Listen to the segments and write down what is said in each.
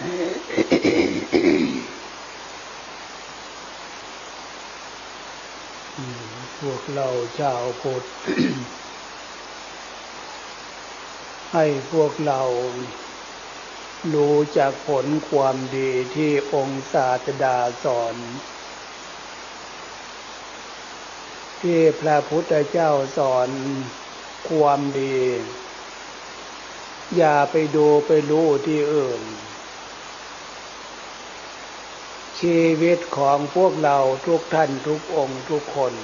พวกเราชาพุทธให้พวกเรารู้จากผลความดีที่องค์ศาสดาสอน ที่พระพุทธเจ้าสอนความดี อย่าไปดูไปรู้ที่อื่น ชีวิตของพวกเราทุกท่านทุกองค์ทุกคน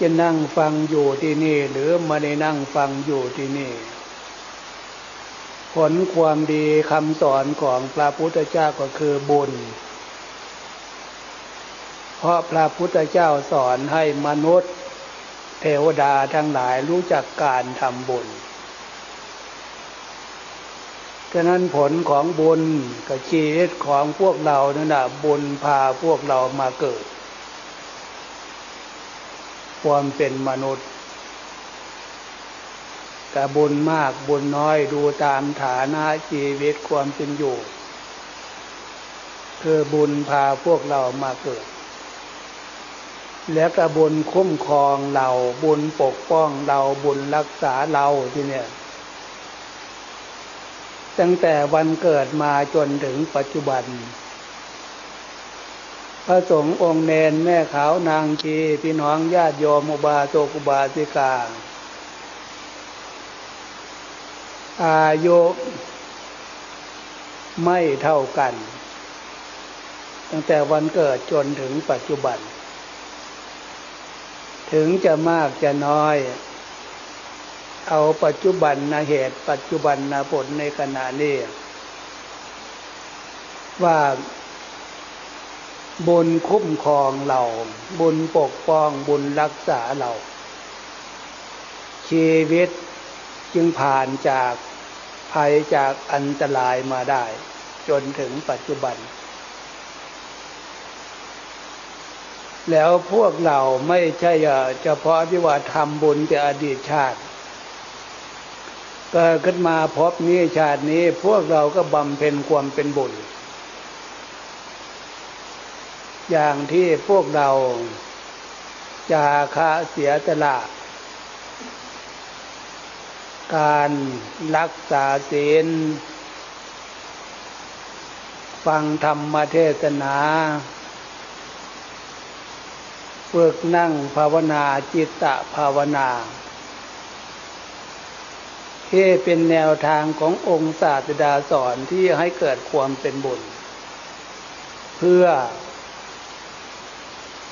จะนั่งฟังอยู่ที่นี่หรือมาได้นั่งฟังอยู่ที่นี่ ผลความดีคำสอนของพระพุทธเจ้าก็คือบุญ เพราะพระพุทธเจ้าสอนให้มนุษย์ เทวดาทั้งหลายรู้จักการทำบุญ ฉะนั้นผลของบุญกับชีวิตของพวกเรานั่ยนะบุญพาพวกเรามาเกิด ความเป็นมนุษย์แต่บุญมากบุญน้อยดูตามฐานะชีวิตความเป็นอยู่คือบุญพาพวกเรามาเกิด แล้วก็บุญคุ้มครองเราบุญปกป้องเราบุญรักษาเราที่เนี่ย ตั้งแต่วันเกิดมาจนถึงปัจจุบัน พระสงฆ์องค์เนนแม่ขาวนางชีพี่น้องญาติโยมอุบาสกอุบาสิกา อายุไม่เท่ากัน ตั้งแต่วันเกิดจนถึงปัจจุบัน ถึงจะมากจะน้อย เอาปัจจุบันนะเหตุปัจจุบันนะผลในขณะนี้ ว่าบุญคุ้มครองเรา บุญปกป้องบุญรักษาเรา ชีวิตจึงผ่านจากภัยจากอันตรายมาได้ จนถึงปัจจุบัน แล้วพวกเราไม่ใช่เฉพาะที่ว่าทำบุญแต่อดีตชาติ เกิดขึ้นมาพบนี้ชาตินี้พวกเราก็บำเพ็ญความเป็นบุญ อย่างที่พวกเราจาคะเสียตละ การรักษาศีลฟังธรรมเทศนาฝึกนั่งภาวนาจิตตภาวนา ที่เป็นแนวทางขององค์ศาสดาสอนที่ให้เกิดความเป็นบุญ เพื่อ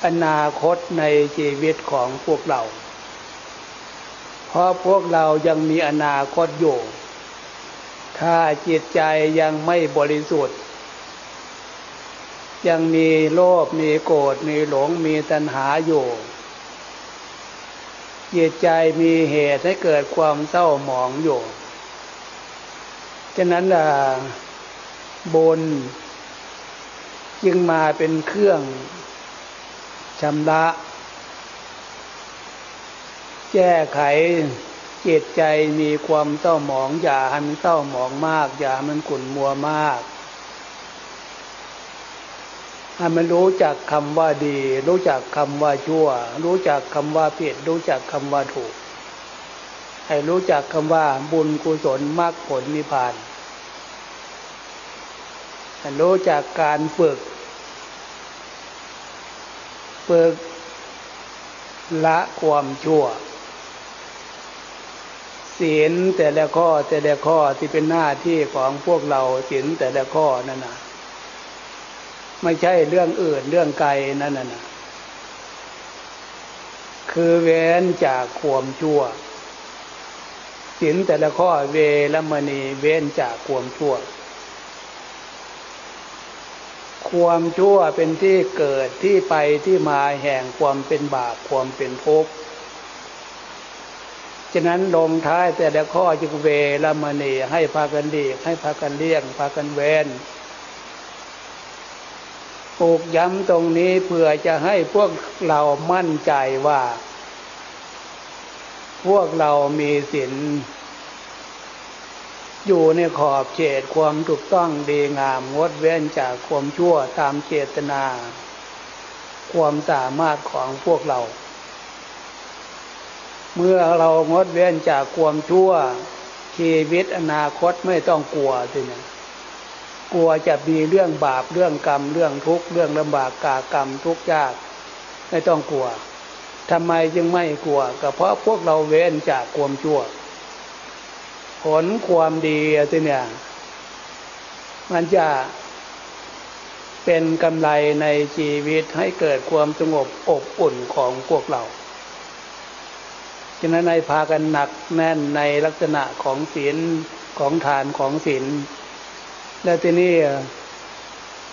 อนาคตในชีวิตของพวกเรา เพราะพวกเรายังมีอนาคตอยู่ ถ้าจิตใจยังไม่บริสุทธิ์ ยังมีโลภมีโกรธมีหลงมีตัณหาอยู่ จิตใจมีเหตุให้เกิดความเศร้าหมองอยู่ ฉะนั้นบุญจึงมาเป็นเครื่องชำระแก้ไขจิตใจมีความเศร้าหมอง อย่าให้มันเศร้าหมองมาก อย่ามันขุ่นมัวมาก ให้มันรู้จักคำว่าดี รู้จักคำว่าชั่ว รู้จักคำว่าผิด รู้จักคำว่าถูก ให้รู้จักคำว่าบุญกุศลมรรคผลนิพพานให้รู้จักการฝึก ฝึกละความชั่ว ศีลแต่ละข้อแต่ละข้อที่เป็นหน้าที่ของพวกเราศีลแต่ละข้อนั่นนะ ไม่ใช่เรื่องอื่นเรื่องไกลนั่นน่ะคือเว้นจากความชั่วศีลแต่ละข้อเวรมณีเว้นจากความชั่ว ความชั่วเป็นที่เกิดที่ไปที่มาแห่งความเป็นบาปความเป็นทุกข์ฉะนั้นลงท้ายแต่ละข้อจึงเวละมณีให้พากันดีให้พากันเลี่ยงพากันเว้น ปลูกย้ำตรงนี้เพื่อจะให้พวกเรามั่นใจว่า พวกเรามีศีลอยู่ในขอบเขตความถูกต้องดีงามงดเว้นจากความชั่วตามเจตนา ความสามารถของพวกเรา เมื่อเรางดเว้นจากความชั่วชีวิตอนาคตไม่ต้องกลัวสิเนี่ย กลัวจะมีเรื่องบาปเรื่องกรรม เรื่องทุกข์เรื่องลำบากกากรรมทุกข์ยาก ไม่ต้องกลัวทำไมจึงไม่กลัวก็เพราะพวกเราเว้นจากความชั่ว ผลความดีสิเนี่ย มันจะเป็นกำไรในชีวิตให้เกิดความสงบอบอุ่นของพวกเราฉะนั้นในพากันหนักแน่นในลักษณะของศีลของทานของศีล และที่นี่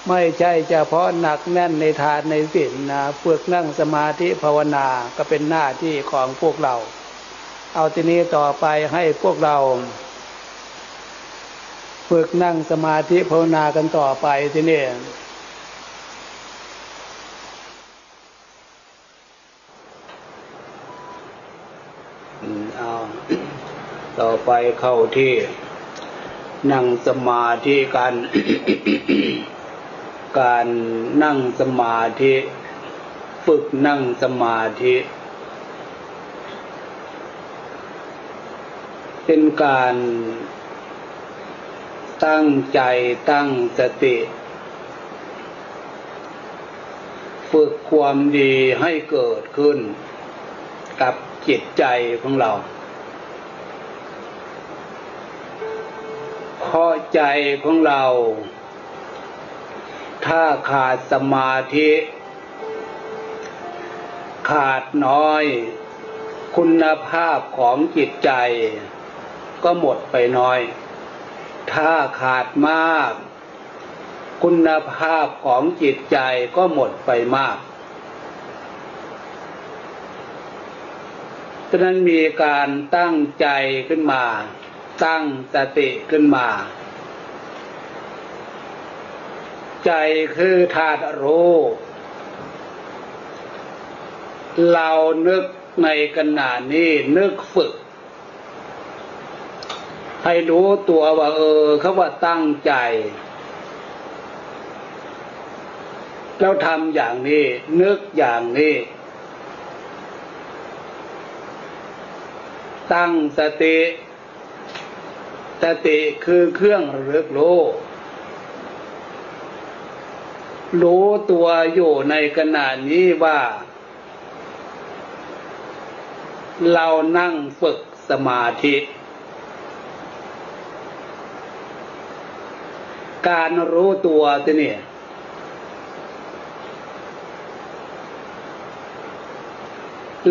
ไม่ใช่เฉพาะหนักแน่นในทานในศีลนะฝึกนั่งสมาธิภาวนาก็เป็นหน้าที่ของพวกเรา เอาทีนี้ต่อไปให้พวกเราฝึกนั่งสมาธิภาวนากันต่อไปทีนี้เอาต่อไปเข้าที่ นั่งสมาธิกัน การนั่งสมาธิ ฝึกนั่งสมาธิ เป็นการตั้งใจตั้งสติ ฝึกความดีให้เกิดขึ้น กับจิตใจของเรา เพราะใจของเรา ถ้าขาดสมาธิ ขาดน้อย คุณภาพของจิตใจ ก็หมดไปน้อย ถ้าขาดมาก คุณภาพของจิตใจก็หมดไปมากฉะนั้นมีการตั้งใจขึ้นมา ตั้งสติขึ้นมา ใจคือธาตุรู้ เรานึกในขณะนี้นึกฝึก ให้รู้ตัวว่าเออเขาว่าตั้งใจ แล้วทำอย่างนี้ นึกอย่างนี้ตั้งสติ สติคือเครื่องระลึกรู้รู้ตัวอยู่ในขณะนี้ว่า เรานั่งฝึกสมาธิ การรู้ตัวที่นี่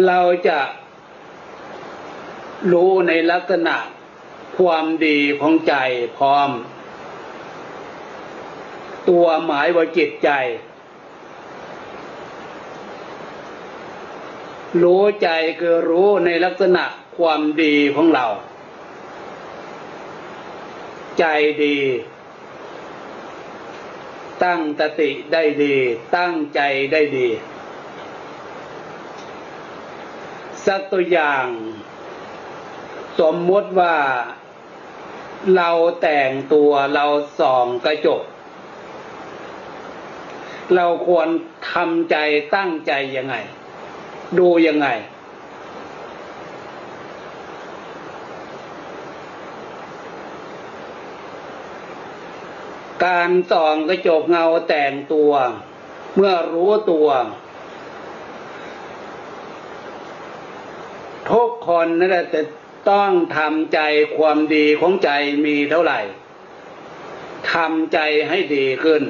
เราจะรู้ในลักษณะ ความดีของใจพร้อม ตัวหมายว่าจิตใจ รู้ใจคือรู้ในลักษณะความดีของเรา ใจดี ตั้งตติได้ดี ตั้งใจได้ดี สักตัวอย่างสมมติว่า เราแต่งตัวเราส่องกระจก เราควรทำใจตั้งใจยังไง ดูยังไง การส่องกระจกเงาแต่งตัว เมื่อรู้ตัวทุกคนนั่นแหละ ต้องทำใจความดีของใจมีเท่าไหร่ทำใจให้ดีขึ้น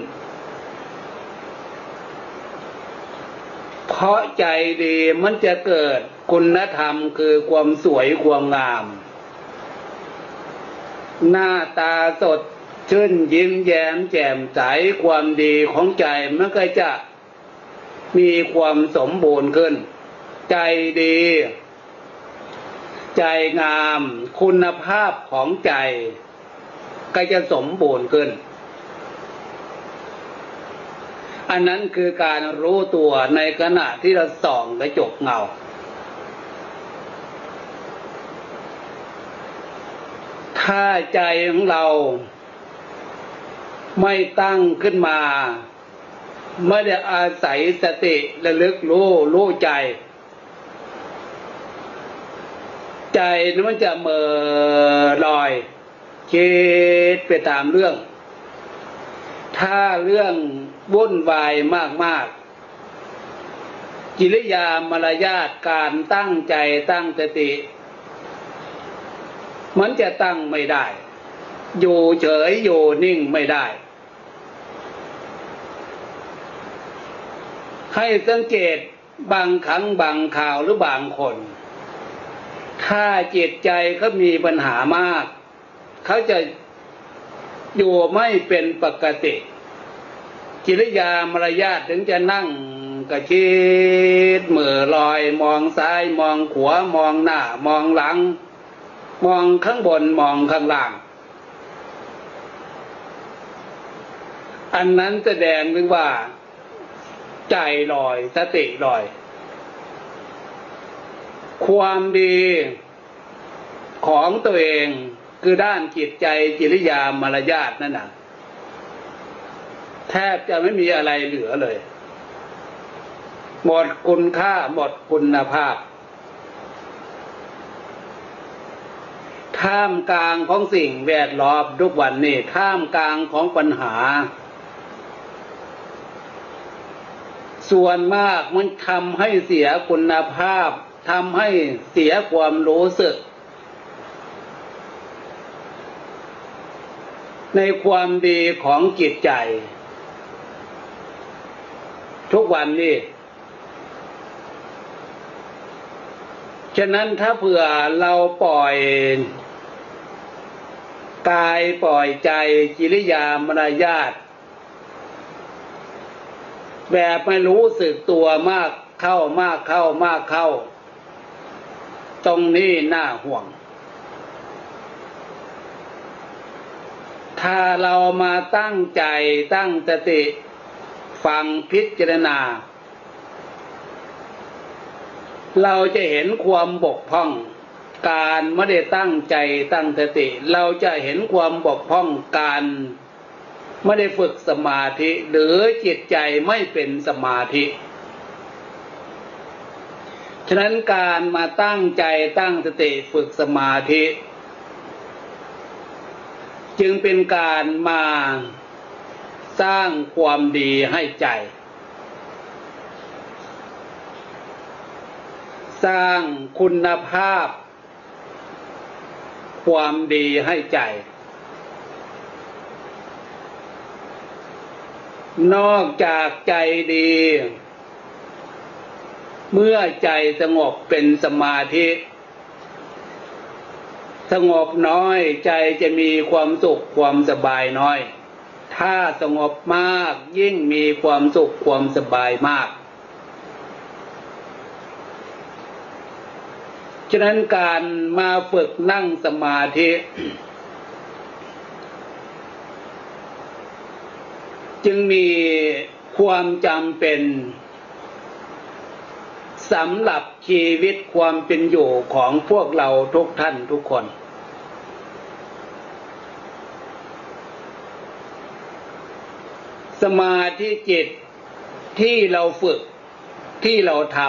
เพราะใจดีมันจะเกิดคุณธรรมคือความสวยความงาม หน้าตาสดชื่นยิ้มแย้มแจ่มใสความดีของใจมันก็จะมีความสมบูรณ์ขึ้น ใจดี ใจงามคุณภาพของใจก็จะสมบูรณ์ขึ้น อันนั้นคือการรู้ตัวในขณะที่เราส่องกระจกเงา ถ้าใจของเราไม่ตั้งขึ้นมา ไม่ได้อาศัยสติระลึกรู้รู้ใจ ใจนั้นมันจะเมื่อลอยคิดไปตามเรื่อง ถ้าเรื่องวุ่นวายมากๆ กิริยามารยาทการตั้งใจตั้งสติ มันจะตั้งไม่ได้ อยู่เฉยอยู่นิ่งไม่ได้ ให้สังเกตบางครั้งบางข่าวหรือบางคน ถ้าจิตใจเขามีปัญหามาก เขาจะอยู่ไม่เป็นปกติ กิริยามารยาทถึงจะนั่งกระชิดมือลอย มองซ้ายมองขวามองหน้ามองหลัง มองข้างบนมองข้างล่าง อันนั้นแสดงถึงว่า ใจลอยสติลอย ความดีของตัวเองคือด้านจิตใจจิริยามารยาทนั่นนะแทบจะไม่มีอะไรเหลือเลย หมดคุณค่าหมดคุณภาพ ท่ามกลางของสิ่งแวดล้อมทุกวันนี้ท่ามกลางของปัญหา ส่วนมากมันทำให้เสียคุณภาพ ทำให้เสียความรู้สึก ในความดีของจิตใจ ทุกวันนี้ ฉะนั้นถ้าเผื่อเราปล่อยกายปล่อยใจจิริยามารยาทแบบไม่รู้สึกตัวมากเข้ามากเข้ามากเข้า ตรงนี้น่าห่วง ถ้าเรามาตั้งใจตั้งสติฟังพิจารณา เราจะเห็นความบกพร่อง การไม่ได้ตั้งใจตั้งสติ เราจะเห็นความบกพร่องการไม่ได้ฝึกสมาธิ หรือจิตใจไม่เป็นสมาธิ ฉะนั้นการมาตั้งใจตั้งสติฝึกสมาธิ จึงเป็นการมาสร้างความดีให้ใจ สร้างคุณภาพ ความดีให้ใจ นอกจากใจดี เมื่อใจสงบเป็นสมาธิ สงบน้อยใจจะมีความสุขความสบายน้อย ถ้าสงบมากยิ่งมีความสุขความสบายมาก ฉะนั้นการมาฝึกนั่งสมาธิจึงมีความจำเป็น สำหรับชีวิตความเป็นอยู่ของพวกเราทุกท่านทุกคน สมาธิจิตที่เราฝึกที่เราท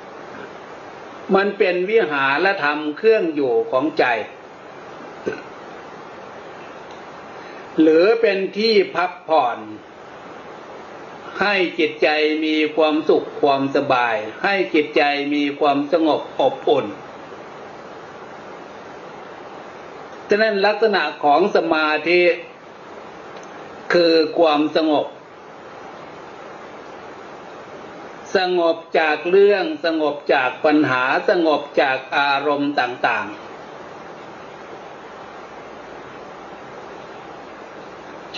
ำมันเป็นวิหารธรรมเครื่องอยู่ของใจ หรือเป็นที่พักผ่อน ให้จิตใจมีความสุขความสบาย ให้จิตใจมีความสงบอบอุ่นฉะนั้นลักษณะของสมาธิคือความสงบ สงบจากเรื่องสงบจากปัญหาสงบจากอารมณ์ต่าง ๆ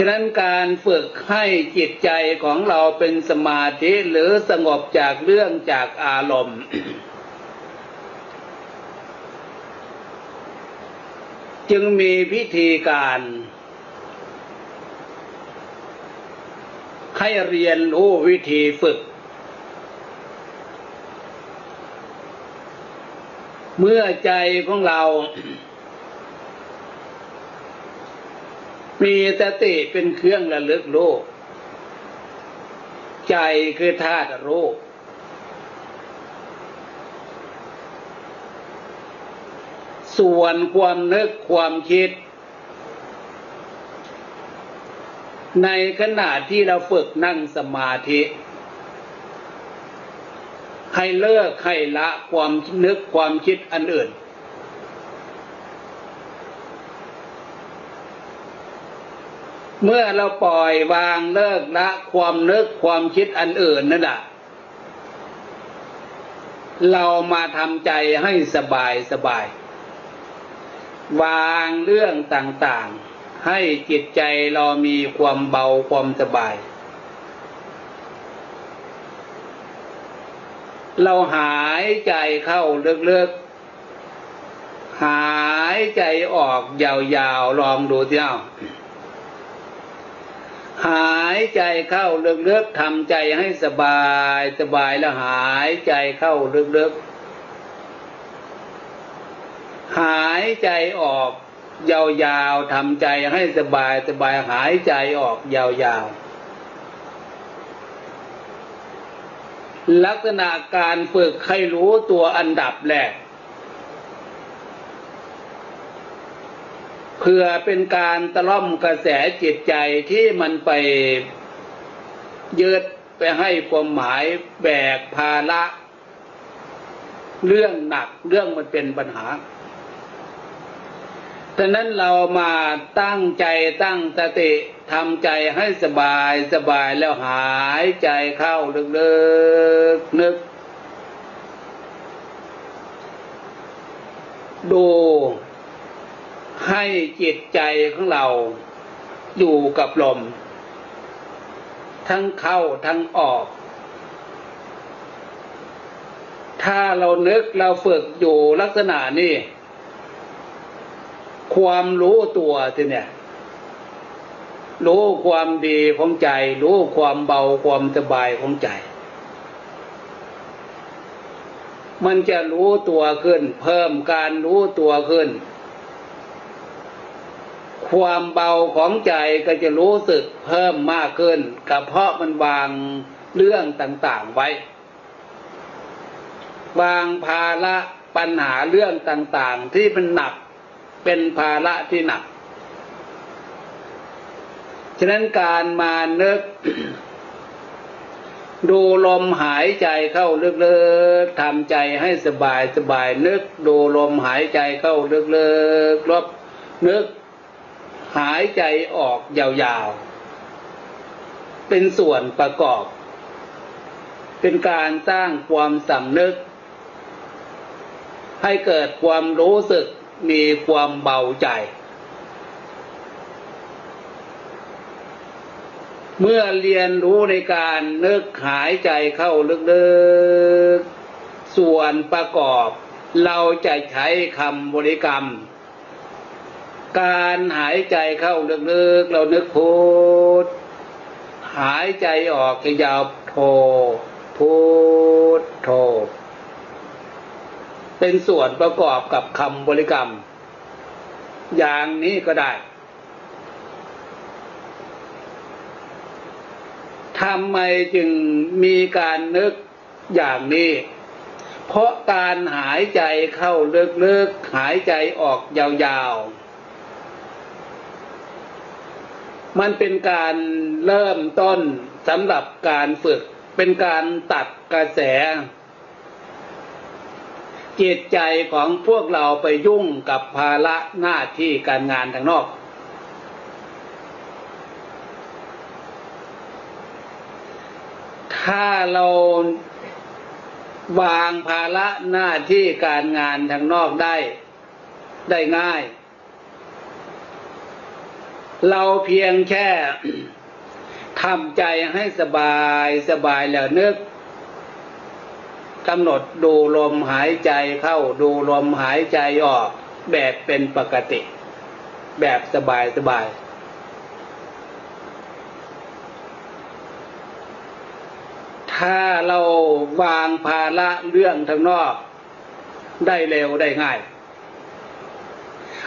ฉะนั้นการฝึกให้จิตใจของเราเป็นสมาธิหรือสงบจากเรื่องจากอารมณ์จึงมีพิธีการ ให้เรียนรู้วิธีฝึก เมื่อใจของเรา มีสติเป็นเครื่องระลึกโลก ใจคือธาตุโลกส่วนความนึกความคิด ในขณะที่เราฝึกนั่งสมาธิ ให้เลิกให้ละความนึกความคิดอันอื่น เมื่อเราปล่อยวางเลิกละความนึกความคิดอันอื่นนั่นแหละเรามาทำใจให้สบายสบาย วางเรื่องต่างๆ ให้จิตใจเรามีความเบาความสบาย เราหายใจเข้าเลึกๆ หายใจออกยาวๆ ลองดูเที่ยว หายใจเข้าลึกๆทำใจให้สบายสบายแล้วหายใจเข้าลึกๆหายใจออกยาวๆทำใจให้สบายสบายหายใจออกยาวๆลักษณะการฝึกให้รู้ตัวอันดับแรก เพื่อเป็นการตะล่อมกระแสจิตใจที่มันไปยืดไปให้ความหมายแบกภาระเรื่องหนักเรื่องมันเป็นปัญหาฉะนั้นเรามาตั้งใจตั้งสติทำใจให้สบายสบายแล้วหายใจเข้าลึกๆนึกดู ให้จิตใจของเราอยู่กับลม ทั้งเข้าทั้งออก ถ้าเรานึกเราฝึกอยู่ลักษณะนี้ ความรู้ตัวทีเนี่ย รู้ความดีของใจ รู้ความเบาความสบายของใจ มันจะรู้ตัวขึ้น เพิ่มการรู้ตัวขึ้น ความเบาของใจก็จะรู้สึกเพิ่มมากขึ้นกับเพราะมันวางเรื่องต่างๆไว้ วางภาระปัญหาเรื่องต่างๆ ที่มันหนักเป็นภาระที่หนัก ฉะนั้นการมานึก ดูลมหายใจเข้าลึกๆทำใจให้สบายสบายนึก ดูลมหายใจเข้าลึกๆรบนึก หายใจออกยาวๆ เป็นส่วนประกอบ เป็นการสร้างความสำนึก ให้เกิดความรู้สึกมีความเบาใจ เมื่อเรียนรู้ในการนึกหายใจเข้าลึกๆ ส่วนประกอบ เราจะใช้คำบริกรรม การหายใจเข้าลึกๆ เรานึกพูดหายใจออกจะยาวโทพูดโทเป็นส่วนประกอบกับคำบริกรรม อย่างนี้ก็ได้ทำไมจึงมีการนึกอย่างนี้ เพราะการหายใจเข้าลึกๆ หายใจออกยาวๆ มันเป็นการเริ่มต้นสำหรับการฝึก เป็นการตัดกระแส จิตใจของพวกเราไปยุ่งกับภาระหน้าที่การงานทางนอก ถ้าเราวางภาระหน้าที่การงานทางนอกได้ ได้ง่าย เราเพียงแค่ทำใจให้สบายสบายแล้วนึกกำหนดดูลมหายใจเข้าดูลมหายใจออก แบบเป็นปกติ แบบสบายสบายถ้าเราวางภาระเรื่องทางนอก ได้เร็วได้ง่าย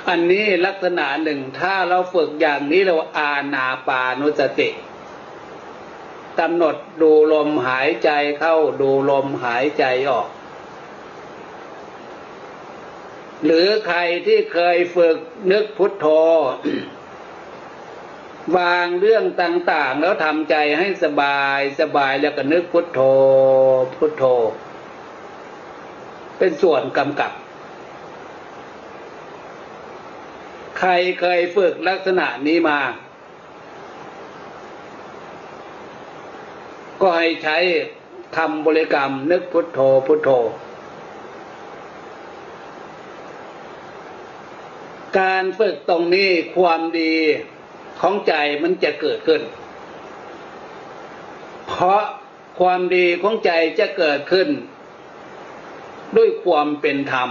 อันนี้ลักษณะหนึ่งถ้าเราฝึกอย่างนี้เราอาณาปานุสติกำหนดดูลมหายใจเข้าดูลมหายใจออก หรือใครที่เคยฝึกนึกพุทโธ วางเรื่องต่างๆ แล้วทำใจให้สบายสบายแล้วก็นึกพุทโธ พุทโธ เป็นส่วนกำกับ ใครเคยฝึกลักษณะนี้มา ก็ให้ใช้ทำบริกรรมนึกพุทโธพุทโธ การฝึกตรงนี้ความดีของใจมันจะเกิดขึ้น เพราะความดีของใจจะเกิดขึ้น ด้วยความเป็นธรรม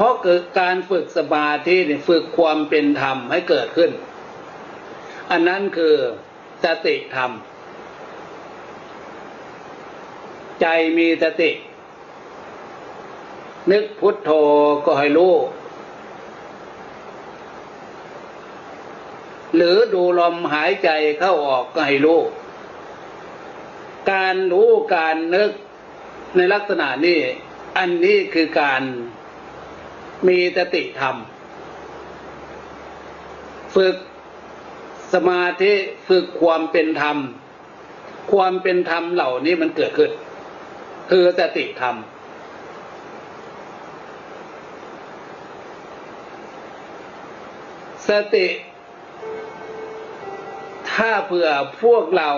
ราะเกิดการฝึกสมาธิฝึกความเป็นธรรมให้เกิดขึ้น อันนั้นคือสติธรรม ใจมีสติ นึกพุทโธก็ให้รู้ หรือดูลมหายใจเข้าออกก็ให้รู้ การรู้การนึกในลักษณะนี้ อันนี้คือการ มีสติธรรม ฝึกสมาธิฝึกความเป็นธรรม ความเป็นธรรมเหล่านี้มันเกิดขึ้น คือสติธรรม สติ ถ้าเผื่อพวกเรา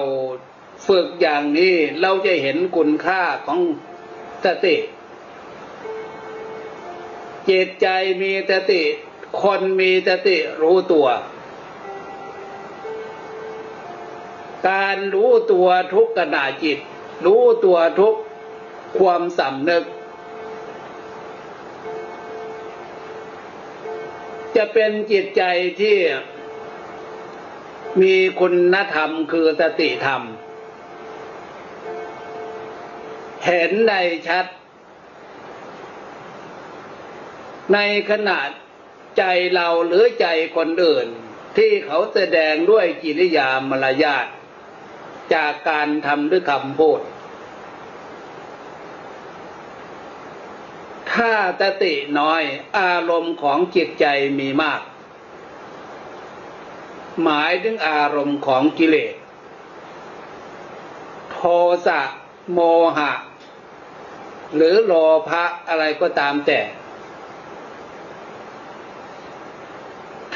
ฝึกอย่างนี้เราจะเห็นคุณค่าของสติ จิตใจมีสติ คนมีสติรู้ตัว การรู้ตัวทุกขณะจิต รู้ตัวทุกความสำนึก จะเป็นจิตใจที่มีคุณธรรมคือสติธรรม เห็นในชัด ในขณะใจเราหรือใจคนอื่น ที่เขาแสดงด้วยกิริยามารยาทจากการทำด้วยคำพูด ถ้าสติน้อยอารมณ์ของจิตใจมีมาก หมายถึงอารมณ์ของกิเลส โทสะโมหะ หรือโลภะอะไรก็ตามแต่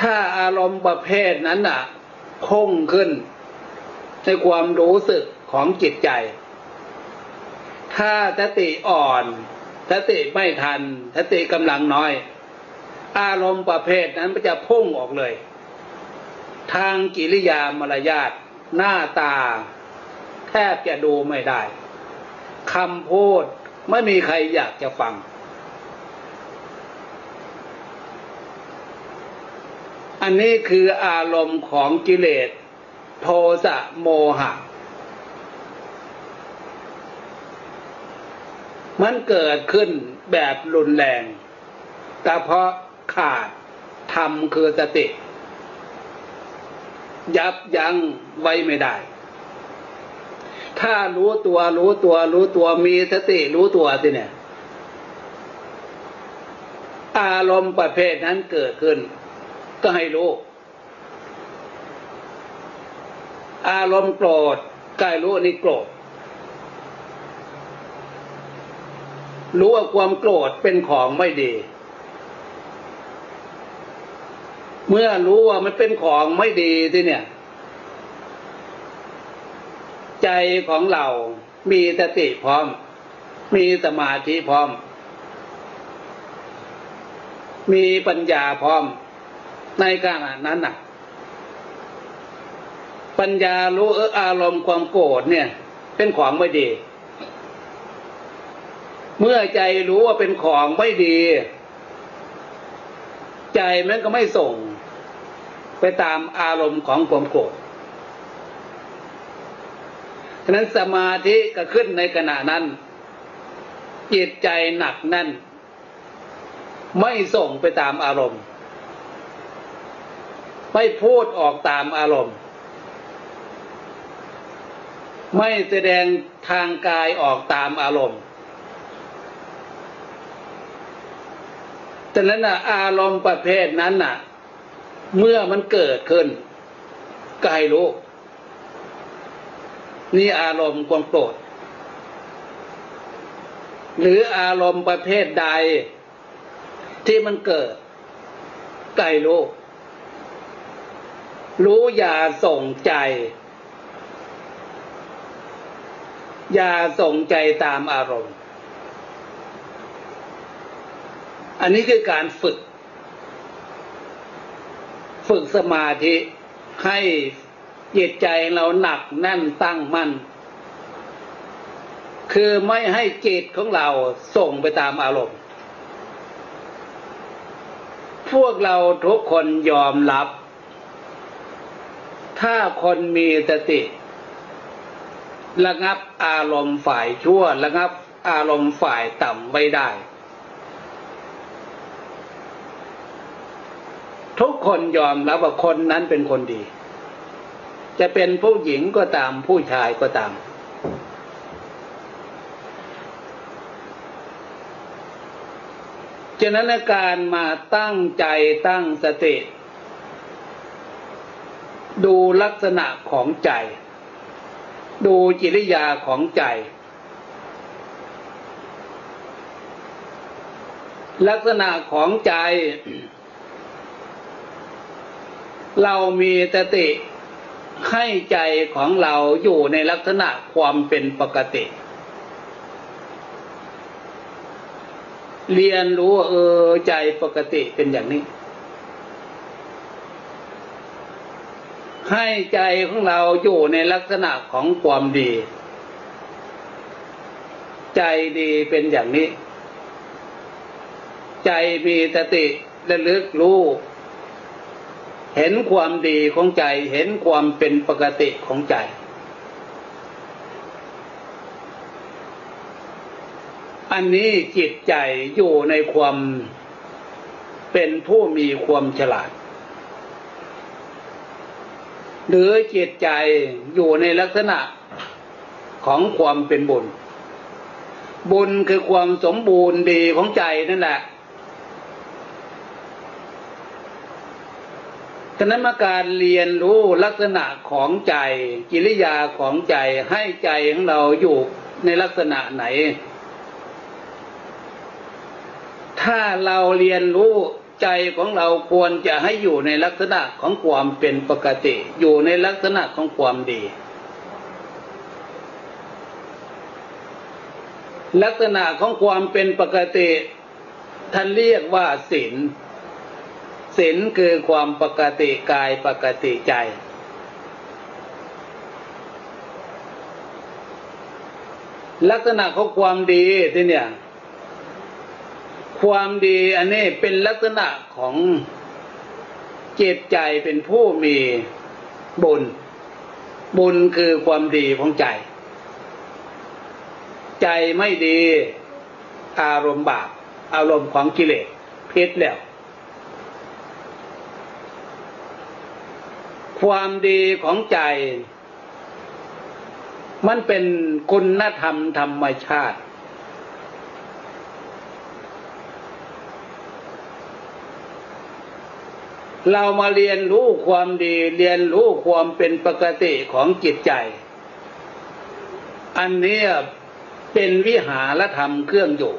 ถ้าอารมณ์ประเภทนั้นอะพุ่งขึ้น ในความรู้สึกของจิตใจ ถ้าสติอ่อนสติไม่ทันสติกำลังน้อย อารมณ์ประเภทนั้นมันจะพุ่งออกเลย ทางกิริยามารยาทหน้าตา แทบจะดูไม่ได้คำพูดไม่มีใครอยากจะฟัง อันนี้คืออารมณ์ของกิเลส โทสะโมหะ มันเกิดขึ้นแบบรุนแรง แต่เพราะขาดธรรมคือสติ ยับยั้งไว้ไม่ได้ ถ้ารู้ตัวรู้ตัวรู้ตัวมีสติรู้ตัวสิเนี่ย อารมณ์ประเภทนั้นเกิดขึ้น ก็ให้รู้ อารมณ์โกรธกายรู้นี่โกรธ รู้ว่าความโกรธเป็นของไม่ดี เมื่อรู้ว่ามันเป็นของไม่ดีที่เนี่ย ใจของเรามีสติพร้อม มีสมาธิพร้อม มีปัญญาพร้อม ในขณะนั้นน่ะ ปัญญารู้เอออารมณ์ความโกรธเนี่ย เป็นของไม่ดี เมื่อใจรู้ว่าเป็นของไม่ดี ใจมันก็ไม่ส่ง ไปตามอารมณ์ของความโกรธฉะนั้นสมาธิก็ขึ้นในขณะนั้น จิตใจหนักแน่น ไม่ส่งไปตามอารมณ์ ไม่พูดออกตามอารมณ์ ไม่แสดงทางกายออกตามอารมณ์แต่นั้นนะอารมณ์ประเภทนั้นน่ะ เมื่อมันเกิดขึ้นก็ให้รู้ นี่อารมณ์ความโกรธหรืออารมณ์ประเภทใดที่มันเกิดไกลรู้ รู้อย่าส่งใจ อย่าส่งใจตามอารมณ์ อันนี้คือการฝึก ฝึกสมาธิให้จิตใจเราหนักแน่นตั้งมั่น คือไม่ให้จิตของเราส่งไปตามอารมณ์ พวกเราทุกคนยอมรับ ถ้าคนมีสติ ระงับอารมณ์ฝ่ายชั่ว ระงับอารมณ์ฝ่ายต่ำไว้ได้ ทุกคนยอมรับว่าคนนั้นเป็นคนดี จะเป็นผู้หญิงก็ตามผู้ชายก็ตาม ฉะนั้นการมาตั้งใจตั้งสติ ดูลักษณะของใจ ดูจิริยาของใจ ลักษณะของใจ เรามีสติให้ใจของเราอยู่ในลักษณะความเป็นปกติ เรียนรู้เออใจปกติเป็นอย่างนี้ ให้ใจของเราอยู่ในลักษณะของความดี ใจดีเป็นอย่างนี้ ใจมีสติระลึกรู้เห็นความดีของใจเห็นความเป็นปกติของใจ อันนี้จิตใจอยู่ในความเป็นผู้มีความฉลาด หรือจิตใจอยู่ในลักษณะของความเป็นบุญ บุญคือความสมบูรณ์ดีของใจนั่นแหละฉะนั้นมาการเรียนรู้ลักษณะของใจ กิริยาของใจให้ใจของเราอยู่ในลักษณะไหน ถ้าเราเรียนรู้ ใจของเราควรจะให้อยู่ในลักษณะของความเป็นปกติ อยู่ในลักษณะของความดี ลักษณะของความเป็นปกติ ท่านเรียกว่าศีลศีลคือความปกติกายปกติใจ ลักษณะของความดีที่เนี่ย ความดีอันนี้เป็นลักษณะของเจตใจเป็นผู้มีบุญ บุญคือความดีของใจ ใจไม่ดีอารมณ์บาปอารมณ์ของกิเลสพิษแล้ว ความดีของใจ มันเป็นคุณธรรมธรรมชาติ เรามาเรียนรู้ความดี เรียนรู้ความเป็นปกติของจิตใจ อันนี้เป็นวิหารธรรมเครื่องอยู่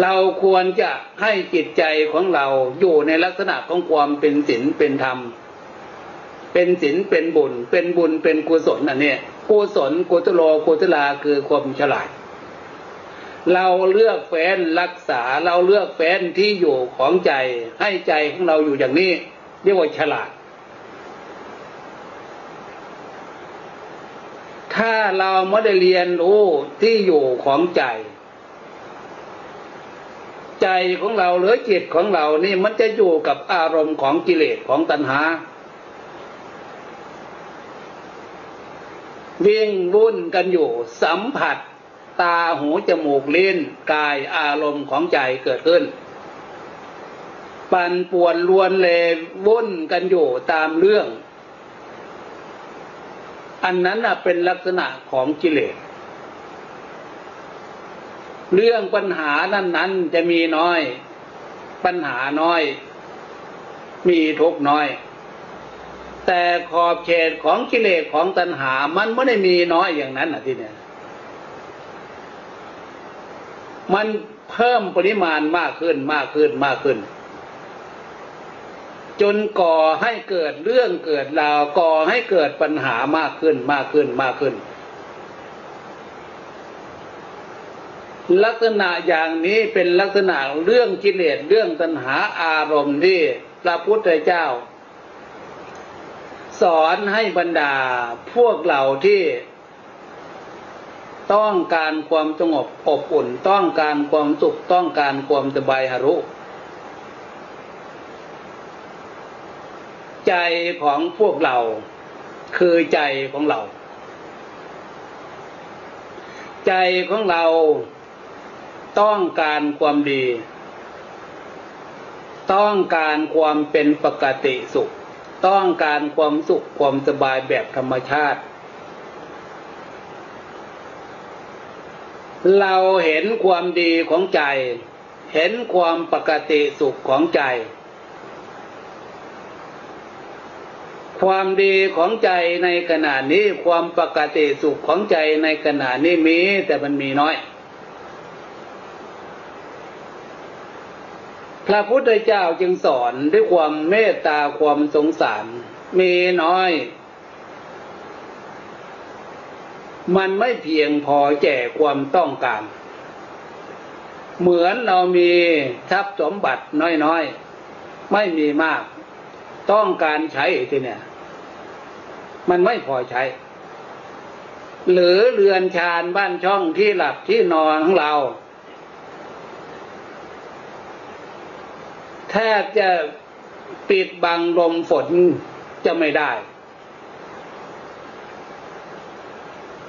เราควรจะให้จิตใจของเราอยู่ในลักษณะของความเป็นศีลเป็นธรรม เป็นศีลเป็นบุญ เป็นบุญเป็นกุศลอันนี้กุศลกุศโลกุศลาคือความฉลาด เราเลือกแฟนรักษาเราเลือกแฟนที่อยู่ของใจให้ใจของเราอยู่อย่างนี้ เรียกว่าฉลาด ถ้าเราไม่ได้เรียนรู้ที่อยู่ของใจ ใจของเราหรือจิตของเรานี่มันจะอยู่กับอารมณ์ของกิเลสของตัณหาวิ่งวุ่นกันอยู่สัมผัส ตาหู จมูกลิ้นกายอารมณ์ของใจเกิดขึ้น ปั่นป่วนลวนเลวุ่นกันอยู่ตามเรื่อง อันนั้นเป็นลักษณะของกิเลสเรื่องปัญหานั้นนั้นจะมีน้อย ปัญหาน้อย มีทุกน้อย แต่ขอบเขตของกิเลสของตัณหามันไม่ได้มีน้อยอย่างนั้นอะที่เนี่ย มันเพิ่มปริมาณมากขึ้นมากขึ้นมากขึ้น จนก่อให้เกิดเรื่องเกิดราวก่อให้เกิดปัญหามากขึ้นมากขึ้นมากขึ้น ลักษณะอย่างนี้เป็นลักษณะเรื่องกิเลสเรื่องตัณหาอารมณ์ที่พระพุทธเจ้า สอนให้บรรดาพวกเราที่ ต้องการความสงบอบอุ่น ต้องการความสุขต้องการความสบายหารุใจของพวกเรา คือใจของเรา ใจของเราต้องการความดี ต้องการความเป็นปกติสุข ต้องการความสุขความสบายแบบธรรมชาติ เราเห็นความดีของใจ เห็นความปกติสุขของใจ ความดีของใจในขณะนี้ความปกติสุขของใจในขณะนี้มีแต่มันมีน้อย พระพุทธเจ้าจึงสอนด้วยความเมตตาความสงสาร มีน้อย มันไม่เพียงพอแก่ความต้องการ เหมือนเรามีทรัพย์สมบัติน้อยๆ ไม่มีมาก ต้องการใช้ทีเนี่ย มันไม่พอใช้ หรือเรือนชานบ้านช่องที่หลับที่นอนของเราแทบจะปิดบังลมฝนจะไม่ได้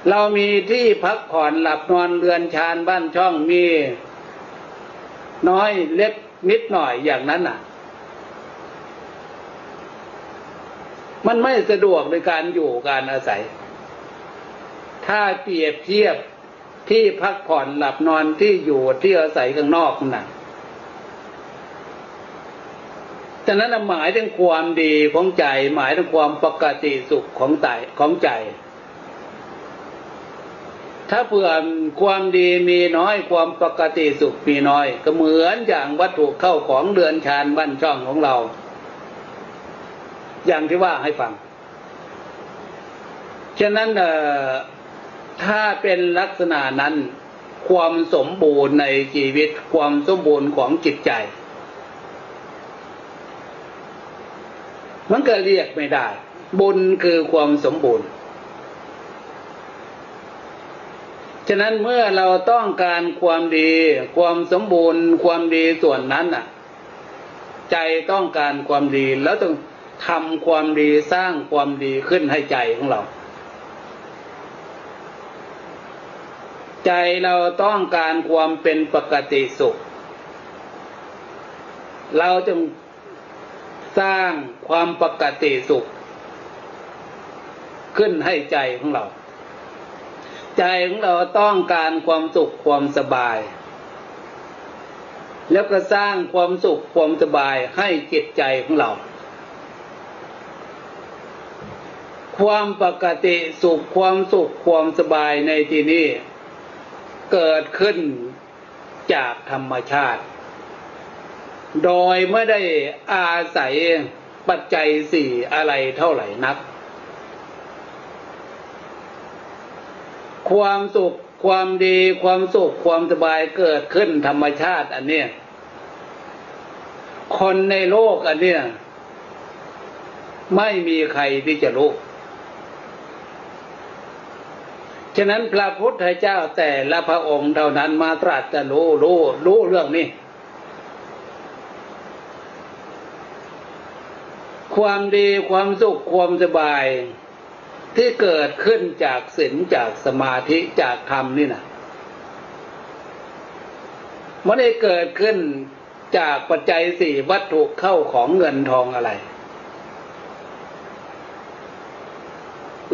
เรามีที่พักผ่อนหลับนอนเรือนชานบ้านช่องมี น้อยเล็กนิดหน่อยอย่างนั้นน่ะ มันไม่สะดวกในการอยู่การอาศัย ถ้าเปรียบเทียบที่พักผ่อนหลับนอนที่อยู่ที่อาศัยข้างนอกน่ะฉะนั้นหมายถึงความดีของใจหมายถึงความปกติสุขของใจของใจ ถ้าเผื่อความดีมีน้อยความปกติสุขมีน้อย ก็เหมือนอย่างวัตถุเข้าของเดือนชานบ้านช่องของเรา อย่างที่ว่าให้ฟัง ฉะนั้นถ้าเป็นลักษณะนั้น ความสมบูรณ์ในชีวิตความสมบูรณ์ของจิตใจ มันก็เรียกไม่ได้ บุญคือความสมบูรณ์ ฉะนั้นเมื่อเราต้องการความดี ความสมบูรณ์ความดีส่วนนั้นน่ะ ใจต้องการความดีแล้วต้องทำความดีสร้างความดีขึ้นให้ใจของเรา ใจเราต้องการความเป็นปกติสุข เราจึงสร้างความปกติสุข ขึ้นให้ใจของเรา ใจของเราต้องการความสุขความสบาย แล้วก็สร้างความสุขความสบายให้จิตใจของเรา ความปกติสุขความสุขความสบายในที่นี้เกิดขึ้นจากธรรมชาติ โดยไม่ได้อาศัยปัจจัยสี่อะไรเท่าไหร่นัก ความสุข ความดีความสุข ความสบายเกิดขึ้นธรรมชาติ อันเนี้ยคนในโลกอันเนี้ยไม่มีใครที่จะรู้ ฉะนั้นพระพุทธเจ้าแต่ละพระองค์เท่านั้นมาตรัสจะรู้รู้รู้เรื่องนี้ ความดีความสุขความสบาย ที่เกิดขึ้นจากศีลจากสมาธิจากธรรมนี่นะไม่ได้เกิดขึ้นจากปัจจัยสี่วัตถุเข้าของเงินทองอะไร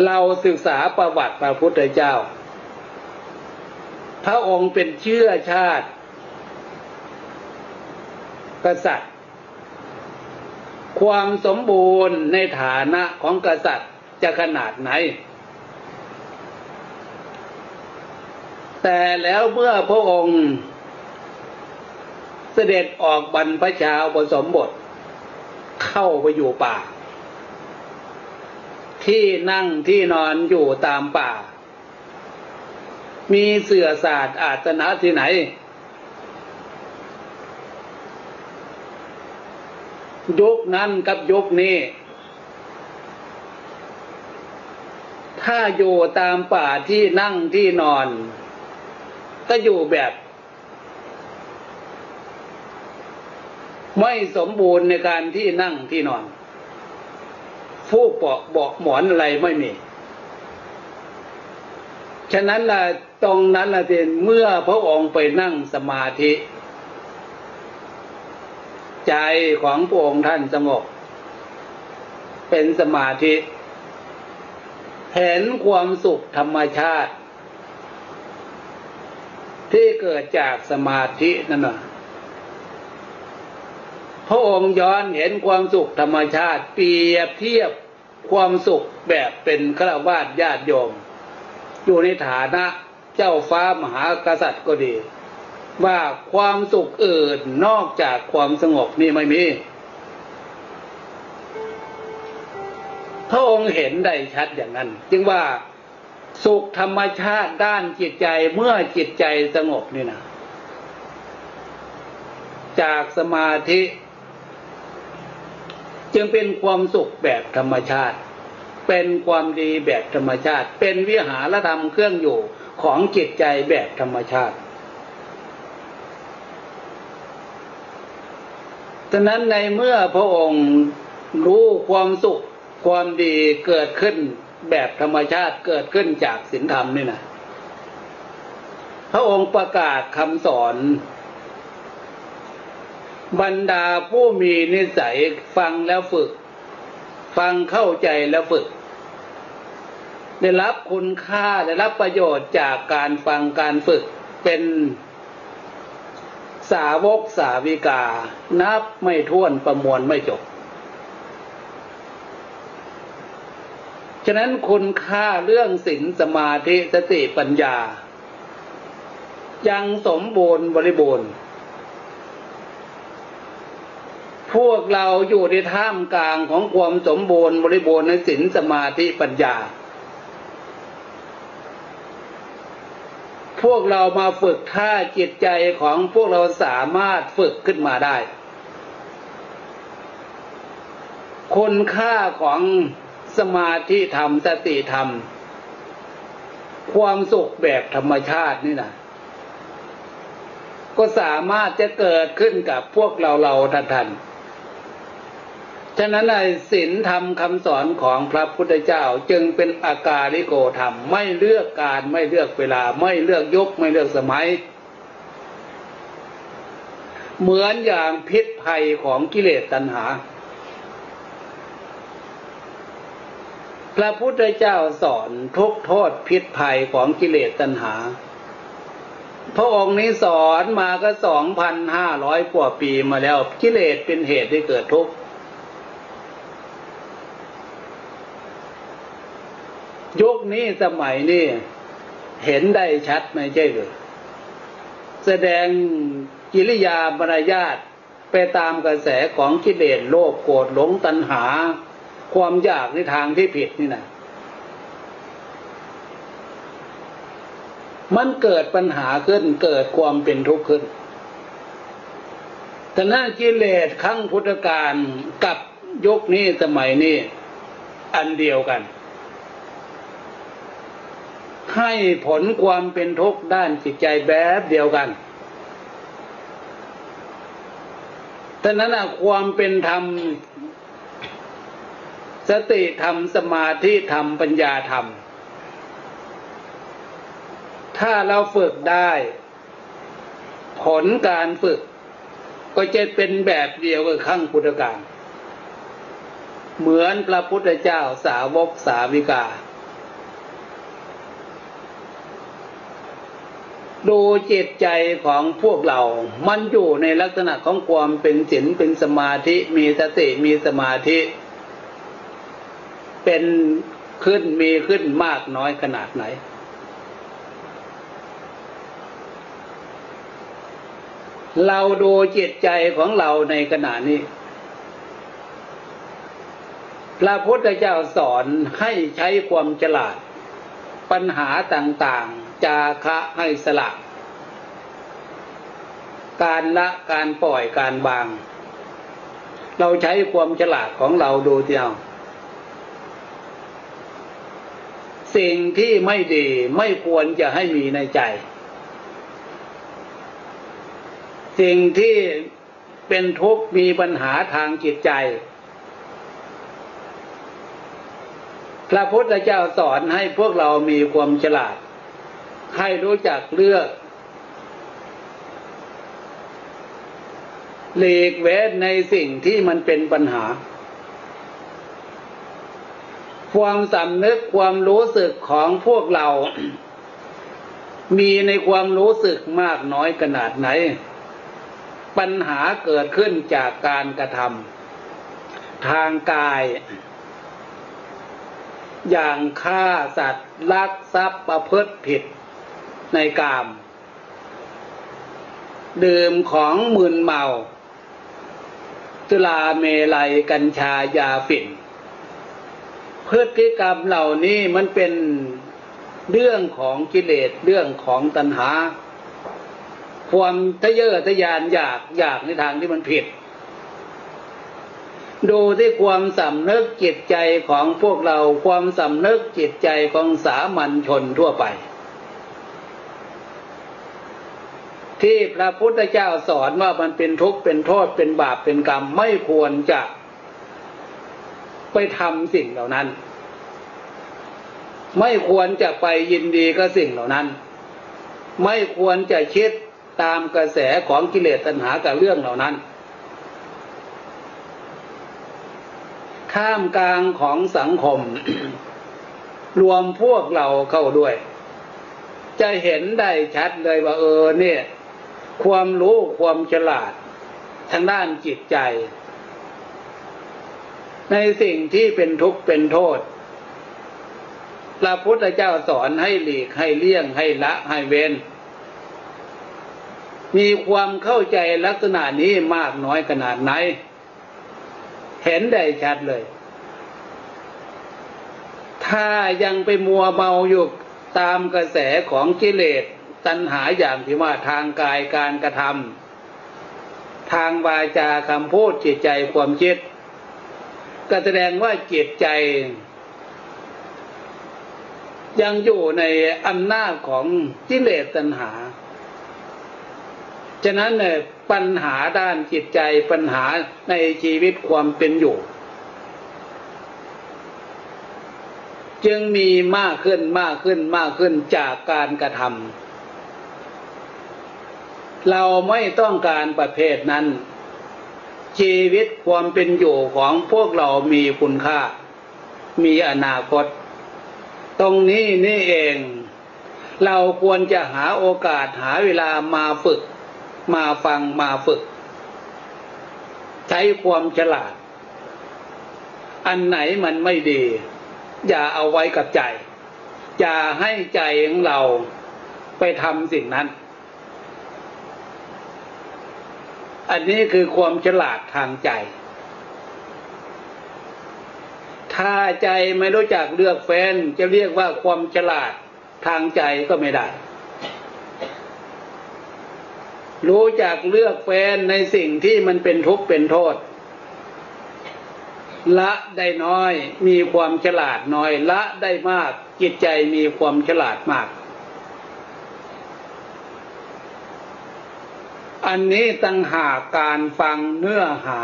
เราศึกษาประวัติพระพุทธเจ้า พระองค์เป็นเชื้อชาติ กษัตริย์ ความสมบูรณ์ในฐานะของกษัตริย์ จะขนาดไหน แต่แล้วเมื่อพระองค์ เสด็จออกบรรพชาอุปสมบท เข้าไปอยู่ป่า ที่นั่งที่นอนอยู่ตามป่า มีเสื่อศาสตร์อาสนะที่ไหนยุคนั้นกับยุคนี้ ถ้าอยู่ตามป่าที่นั่งที่นอน ก็อยู่แบบ ไม่สมบูรณ์ในการที่นั่งที่นอน ฟูกเบาะเบาะหมอนอะไรไม่มี ฉะนั้นล่ะตรงนั้นล่ะเป็นเมื่อพระองค์ไปนั่งสมาธิ ใจของพระองค์ท่านสงบเป็นสมาธิ เห็นความสุขธรรมชาติ ที่เกิดจากสมาธินั่นน่ะพระองค์ย้อนเห็นความสุขธรรมชาติ เปรียบเทียบความสุขแบบเป็นฆราวาสญาติโยม อยู่ในฐานะเจ้าฟ้ามหากษัตริย์ก็ดี ว่าความสุขอื่นนอกจากความสงบนี่ไม่มี พระองค์เห็นได้ชัดอย่างนั้น จึงว่าสุขธรรมชาติด้านจิตใจเมื่อจิตใจสงบนี่นะจากสมาธิ จึงเป็นความสุขแบบธรรมชาติ เป็นความดีแบบธรรมชาติ เป็นวิหารธรรมเครื่องอยู่ของจิตใจแบบธรรมชาติฉะนั้นในเมื่อพระองค์รู้ความสุข ความดีเกิดขึ้นแบบธรรมชาติเกิดขึ้นจากศีลธรรมนี่นะพระองค์ประกาศคำสอน บรรดาผู้มีนิสัยฟังแล้วฝึก ฟังเข้าใจแล้วฝึก ได้รับคุณค่าได้รับประโยชน์จากการฟังการฝึกเป็นสาวกสาวิกา นับไม่ถ้วนประมวลไม่จบ ฉะนั้นคุณค่าเรื่องศีลสมาธิสติปัญญา ยังสมบูรณ์บริบูรณ์ พวกเราอยู่ในท่ามกลางของความสมบูรณ์บริบูรณ์ในศีลสมาธิปัญญา พวกเรามาฝึกท่าจิตใจของพวกเราสามารถฝึกขึ้นมาได้ คุณค่าของ สมาธิธรรมสติธรรม ความสุขแบบธรรมชาตินี่นะก็สามารถจะเกิดขึ้นกับพวกเราเราทันทันฉะนั้นในศีลธรรมคำสอนของพระพุทธเจ้าจึงเป็นอากาลิโกธรรม ไม่เลือกการไม่เลือกเวลา ไม่เลือกยุคไม่เลือกสมัย เหมือนอย่างพิษภัยของกิเลสตัณหา พระพุทธเจ้าสอนทุกโทษพิษภัยของกิเลสตัณหา พระองค์นี้สอนมาก็สองพันห้าร้อยกว่าปีมาแล้ว กิเลสเป็นเหตุให้เกิดทุกข์ยุคนี้สมัยนี้เห็นได้ชัดไม่ใช่หรือแสดงกิริยามารยาทไปตามกระแสของกิเลสโลภโกรธหลงตัณหา ความอยากในทางที่ผิดนี่นะมันเกิดปัญหาขึ้นเกิดความเป็นทุกข์ขึ้นแต่หน้ากิเลสครั้งพุทธกาลกับยุคนี้สมัยนี้อันเดียวกัน ให้ผลความเป็นทุกข์ด้านจิตใจแบบเดียวกันแต่นั้นความเป็นธรรม สติธรรมสมาธิธรรมปัญญาธรรม ถ้าเราฝึกได้ ผลการฝึก ก็จะเป็นแบบเดียวกับขั้งพุทธการ เหมือนพระพุทธเจ้าสาวกสาวิกา ดูจิตใจของพวกเรา มันอยู่ในลักษณะของความเป็นศีลเป็นสมาธิ มีสติมีสมาธิ เป็นขึ้นมีขึ้นมากน้อยขนาดไหน เราดูจิตใจของเราในขณะนี้ พระพุทธเจ้าสอนให้ใช้ความฉลาด ปัญหาต่างๆ จาคะให้สลักการละการปล่อยการบาง เราใช้ความฉลาดของเราดูเดียว สิ่งที่ไม่ดีไม่ควรจะให้มีในใจ สิ่งที่เป็นทุกข์มีปัญหาทางจิตใจ พระพุทธเจ้าสอนให้พวกเรามีความฉลาด ให้รู้จักเลือกหลีกเว้นในสิ่งที่มันเป็นปัญหา ความสำนึกความรู้สึกของพวกเรา มีในความรู้สึกมากน้อยขนาดไหน ปัญหาเกิดขึ้นจากการกระทำทางกาย อย่างฆ่าสัตว์ลักทรัพย์ประพฤติผิดในกาม ดื่มของมึนเมาตุลาเมลัยกัญชายาฝิ่น พฤติกรรมเหล่านี้มันเป็นเรื่องของกิเลสเรื่องของตัณหา ความทะเยอทะยานอยากอยากในทางที่มันผิด ดูที่ความสำนึกจิตใจของพวกเราความสำนึกจิตใจของสามัญชนทั่วไป ที่พระพุทธเจ้าสอนว่ามันเป็นทุกข์เป็นโทษเป็นบาปเป็นกรรมไม่ควรจะ ไปทำสิ่งเหล่านั้น ไม่ควรจะไปยินดีกับสิ่งเหล่านั้น ไม่ควรจะคิดตามกระแสของกิเลสตัณหากับเรื่องเหล่านั้นท่ามกลางของสังคม รวมพวกเราเข้าด้วย จะเห็นได้ชัดเลยว่าเออเนี่ย ความรู้ความฉลาด ทางด้านจิตใจ ในสิ่งที่เป็นทุกข์เป็นโทษ พระพุทธเจ้าสอนให้หลีกให้เลี่ยงให้ละให้เว้น มีความเข้าใจลักษณะนี้มากน้อยขนาดไหน เห็นได้ชัดเลย ถ้ายังไปมัวเมาอยู่ตามกระแสของกิเลสตัณหาอย่างที่ว่าทางกายการกระทำทางวาจาคำพูดจิตใจความคิด ก็แสดงว่าจิตใจ ยังอยู่ในอำนาจของกิเลสตัณหา ฉะนั้นเนี่ยปัญหาด้านจิตใจปัญหาในชีวิตความเป็นอยู่ จึงมีมากขึ้นมากขึ้นมากขึ้นจากการกระทำเราไม่ต้องการประเภทนั้น ชีวิตความเป็นอยู่ของพวกเรามีคุณค่า มีอนาคต ตรงนี้นี่เอง เราควรจะหาโอกาสหาเวลามาฝึก มาฟังมาฝึก ใช้ความฉลาด อันไหนมันไม่ดี อย่าเอาไว้กับใจ อย่าให้ใจของเราไปทำสิ่งนั้น อันนี้คือความฉลาดทางใจ ถ้าใจไม่รู้จักเลือกแฟน จะเรียกว่าความฉลาดทางใจก็ไม่ได้ รู้จักเลือกแฟนในสิ่งที่มันเป็นทุกข์เป็นโทษ ละได้น้อยมีความฉลาดน้อย ละได้มากจิตใจมีความฉลาดมาก อันนี้ตั้งหากการฟังเนื้อหา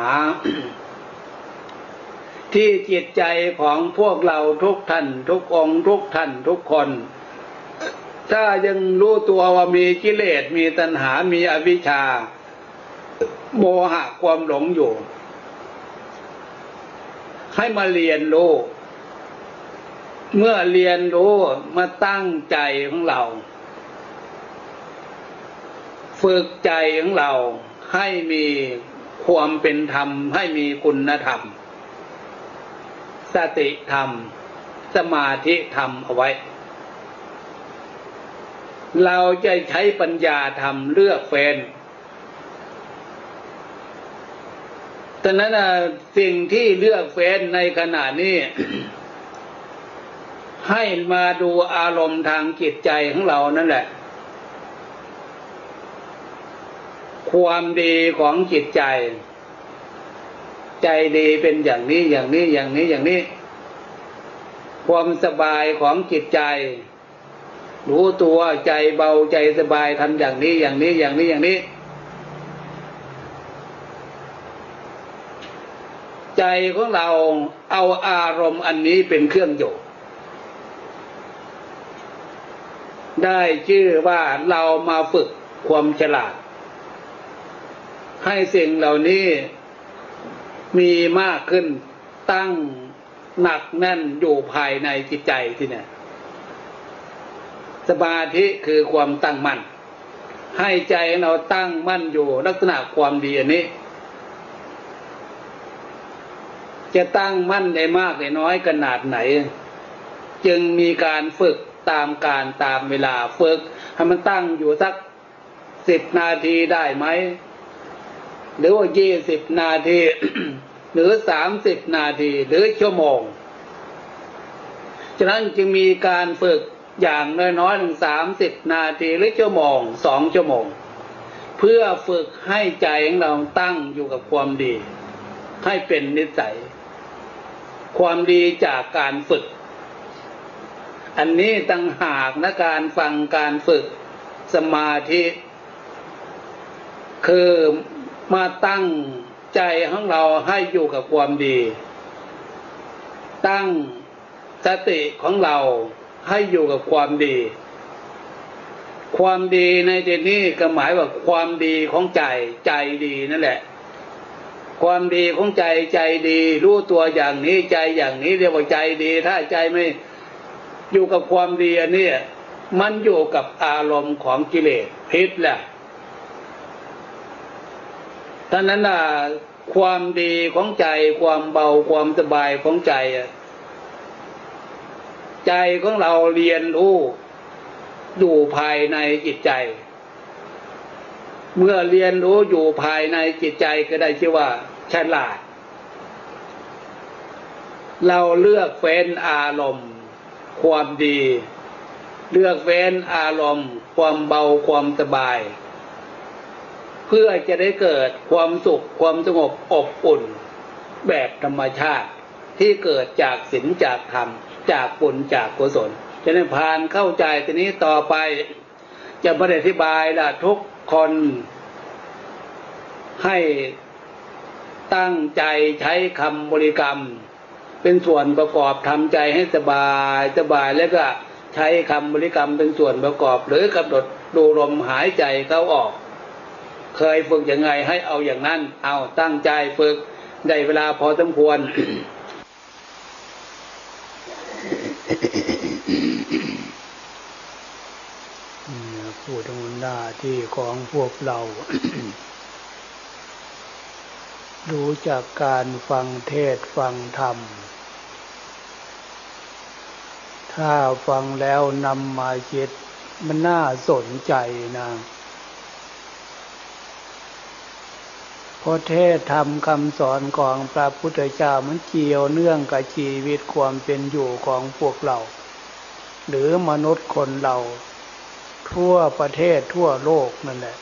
ที่จิตใจของพวกเราทุกท่านทุกองทุกท่านทุกคน ถ้ายังรู้ตัวว่ามีกิเลสมีตัณหามีอวิชชา โมหะความหลงอยู่ ให้มาเรียนรู้ เมื่อเรียนรู้มาตั้งใจของเรา ฝึกใจของเราให้มีความเป็นธรรม ให้มีคุณธรรม สติธรรม สมาธิธรรมเอาไว้ เราจะใช้ปัญญาธรรมเลือกแฟนตอนนั้นสิ่งที่เลือกเฟ้นในขณะนี้ ให้มาดูอารมณ์ทางจิตใจของเรานั่นแหละ ความดีของจิตใจ ใจดีเป็นอย่างนี้อย่างนี้อย่างนี้อย่างนี้ ความสบายของจิตใจ รู้ตัวใจเบาใจสบายทำอย่างนี้อย่างนี้อย่างนี้อย่างนี้ ใจของเราเอาอารมณ์อันนี้เป็นเครื่องอยู่ได้ชื่อว่าเรามาฝึกความฉลาด ให้สิ่งเหล่านี้มีมากขึ้นตั้งหนักแน่นอยู่ภายในจิตใจที่เนี่ยสมาธิคือความตั้งมั่นให้ใจเราตั้งมั่นอยู่ลักษณะความดีอันนี้ จะตั้งมั่นได้มากได้น้อยขนาดไหน จึงมีการฝึกตามการตามเวลาฝึกให้มันตั้งอยู่สักสิบนาทีได้ไหม หรือว่ายี่สิบนาที หรือสามสิบนาที หรือชั่วโมง ฉะนั้นจึงมีการฝึกอย่างน้อยๆถึงสามสิบนาทีหรือชั่วโมงสองชั่วโมง เพื่อฝึกให้ใจของเราตั้งอยู่กับความดี ให้เป็นนิสัย ความดีจากการฝึก อันนี้ตั้งหากนะการฟังการฝึกสมาธิ คือ มาตั้งใจของเราให้อยู่กับความดี ตั้งสติของเราให้อยู่กับความดี ความดีในที่นี้ก็หมายว่าความดีของใจใจดีนั่นแหละ ความดีของใจใจดี รู้ตัวอย่างนี้ใจอย่างนี้เรียกว่าใจดี ถ้าใจไม่อยู่กับความดีอันนี้มันอยู่กับอารมณ์ของกิเลสพิษแหละ ท่านั้นน่ะความดีของใจความเบาความสบายของใจใจของเราเรียนรู้อยู่ภายในจิตใจ เมื่อเรียนรู้อยู่ภายในจิตใจก็ได้ชื่อว่าฉลาด เราเลือกเฟ้นอารมณ์ ความดี เลือกเฟ้นอารมณ์ ความเบาความสบาย เพื่อจะได้เกิดความสุขความสงบอบอุ่น แบบธรรมชาติที่เกิดจากศีลจากธรรม จากบุญจากกุศลจะได้ผ่านเข้าใจทีนี้ต่อไป จะม่ได้อธิบายละทุกคนให้ตั้งใจใช้คำบริกรรม เป็นส่วนประกอบทำใจให้สบายสบายแล้วก็ใช้คำบริกรรมเป็นส่วนประกอบ หรือกำหนดดูลมหายใจเข้าออก เคยฝึกยังไงให้เอาอย่างนั้น เอาตั้งใจฝึกได้เวลาพอสมควรพูดถึงหน้าที่ของพวกเรา รู้จากการฟังเทศฟังธรรม ถ้าฟังแล้วนำมาคิดมันน่าสนใจนะ พราะเทศทำคำสอนของพระพุทธเจ้ามันเกี่ยวเนื่องกับชีวิตความเป็นอยู่ของพวกเรา หรือมนุษย์คนเรา ทั่วประเทศทั่วโลกนั่นแหละ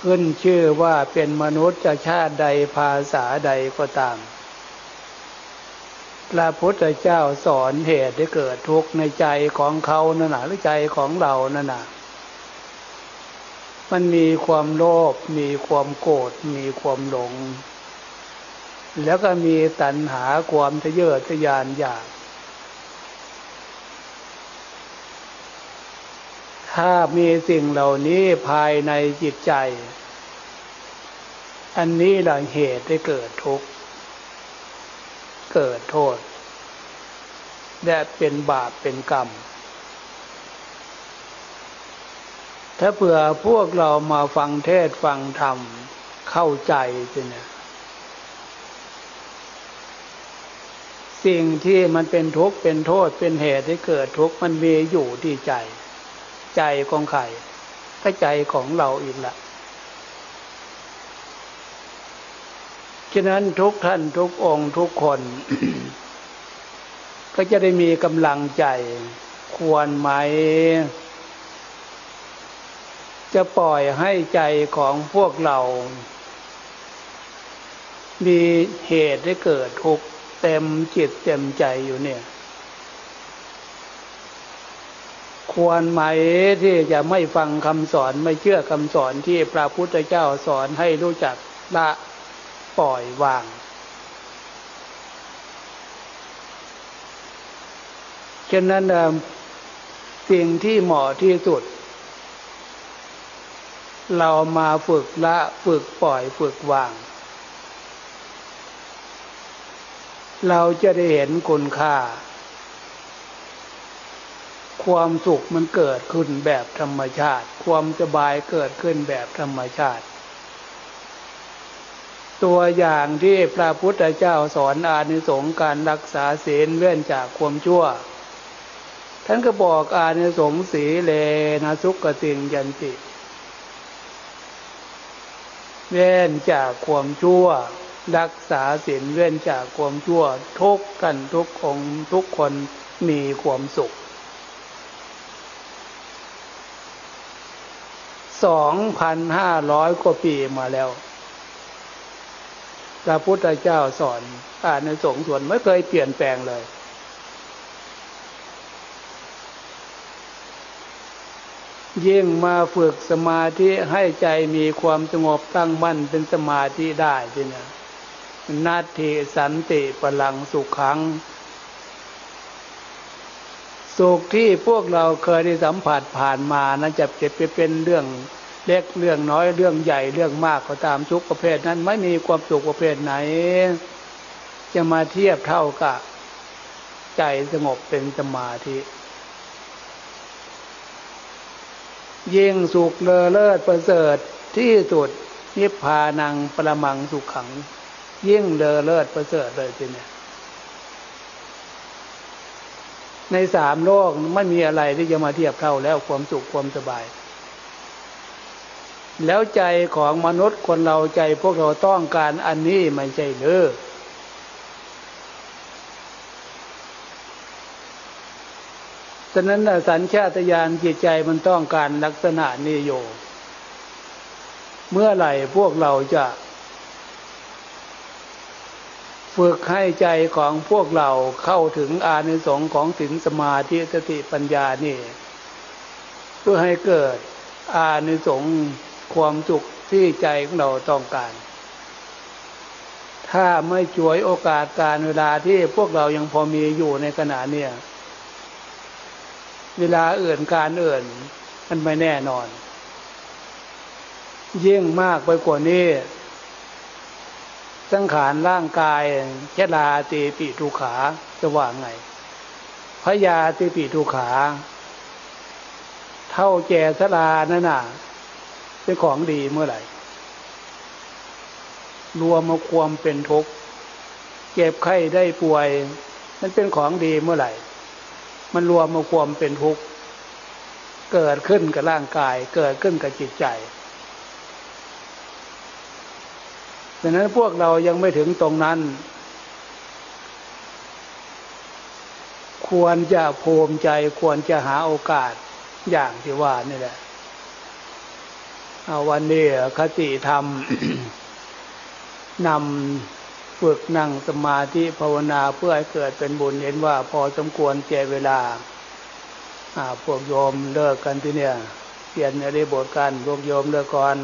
ขึ้นชื่อว่าเป็นมนุษย์จะชาติใดภาษาใดก็ตาม พระพุทธเจ้าสอนเหตุที่เกิดทุกข์ในใจของเขานั่นหะหรือใจของเรานั่นนะ มันมีความโลภมีความโกรธมีความหลง แล้วก็มีตัณหาความทะเยอทะยานอยาก ถ้ามีสิ่งเหล่านี้ภายในจิตใจ อันนี้หลังเหตุได้เกิดทุกข์ เกิดโทษ และเป็นบาปเป็นกรรม ถ้าเผื่อพวกเรามาฟังเทศฟังธรรม เข้าใจสิเนี่ยสิ่งที่มันเป็นทุกข์เป็นโทษเป็นเหตุให้เกิดทุกข์มันมีอยู่ที่ใจ ใจของใครก็ใจของเราอีกละฉะนั้นทุกท่านทุกองค์ทุกคน ก็จะได้มีกำลังใจ ควรไหม จะปล่อยให้ใจของพวกเรา มีเหตุให้เกิดทุกข์เต็มจิตเต็มใจอยู่เนี่ย ควรไหมที่จะไม่ฟังคำสอนไม่เชื่อคำสอนที่พระพุทธเจ้าสอนให้รู้จักละปล่อยวางฉะนั้นสิ่งที่เหมาะที่สุด เรามาฝึกละฝึกปล่อยฝึกวาง เราจะได้เห็นคุณค่า ความสุขมันเกิดขึ้นแบบธรรมชาติ ความสบายเกิดขึ้นแบบธรรมชาติ ตัวอย่างที่พระพุทธเจ้าสอนอานิสงส์การรักษาศีลเว้นจากความชั่ว ท่านก็บอกอานิสงส์สีเลนะสุกติงยันติ เว้นจากความชั่ว รักษาศีลเว้นจากความชั่ว ทุกกันทุกองทุกคนมีความสุขสองพันห้าร้อยกว่าปีมาแล้วพระพุทธเจ้าสอนอ่านในสงส่วนไม่เคยเปลี่ยนแปลงเลย ยิ่งมาฝึกสมาธิให้ใจมีความสงบตั้งมั่นเป็นสมาธิได้ทีนี้นาทีสันติพลังสุขขัง สุขที่พวกเราเคยได้สัมผัสผ่านมานั้นจะเก็บไปเป็นเรื่องเล็กเรื่องน้อยเรื่องใหญ่เรื่องมากก็ตามสุขประเภทนั้นไม่มีความสุขประเภทไหน จะมาเทียบเท่ากับใจสงบเป็นสมาธิ ยิ่งสุขเลอเลิศประเสริฐที่สุดนิพพานังประมังสุขขัง ยิ่งเลอเลิศประเสริฐเลยทีเนี่ยในสามโลกไม่มีอะไรที่จะมาเทียบเท่าแล้วความสุขความสบาย แล้วใจของมนุษย์คนเราใจพวกเราต้องการอันนี้ไม่ใช่เลือ ฉะนั้นสัญชาตญาณจิตใจมันต้องการลักษณะนี้อยู่ เมื่อไหร่พวกเราจะ ฝึกให้ใจของพวกเราเข้าถึงอานิสงส์ของศีลสมาธิสติปัญญานี่ เพื่อให้เกิดอานิสงส์ความสุขที่ใจของเราต้องการ ถ้าไม่ช่วยโอกาสการเวลาที่พวกเรายังพอมีอยู่ในขณะเนี่ย เวลาเอื่นการเอื่นมันไม่แน่นอน ยิ่งมากไปกว่านี้ สังขารร่างกายชลาตีปีทุขาจะว่าไงพยาตีปีทุขา เท่าแก่สลานั่นน่ะเป็นของดีเมื่อไหร่ รวมมาความเป็นทุกข์เจ็บไข้ได้ป่วย มันเป็นของดีเมื่อไหร่ มันรวมมาความเป็นทุกข์เกิดขึ้นกับร่างกาย เกิดขึ้นกับจิตใจดังนั้นพวกเรายังไม่ถึงตรงนั้น ควรจะภูมิใจควรจะหาโอกาสอย่างที่ว่านี่แหละเอาวันนี้คติธรรมนำ ฝึกนั่งสมาธิภาวนาเพื่อให้เกิดเป็นบุญเห็นว่าพอสมควรแก่เวลาพวกโยมเลิกกันที่เนี่ย เปลี่ยนอะไรบทกันพวกโยมเลิกก่อน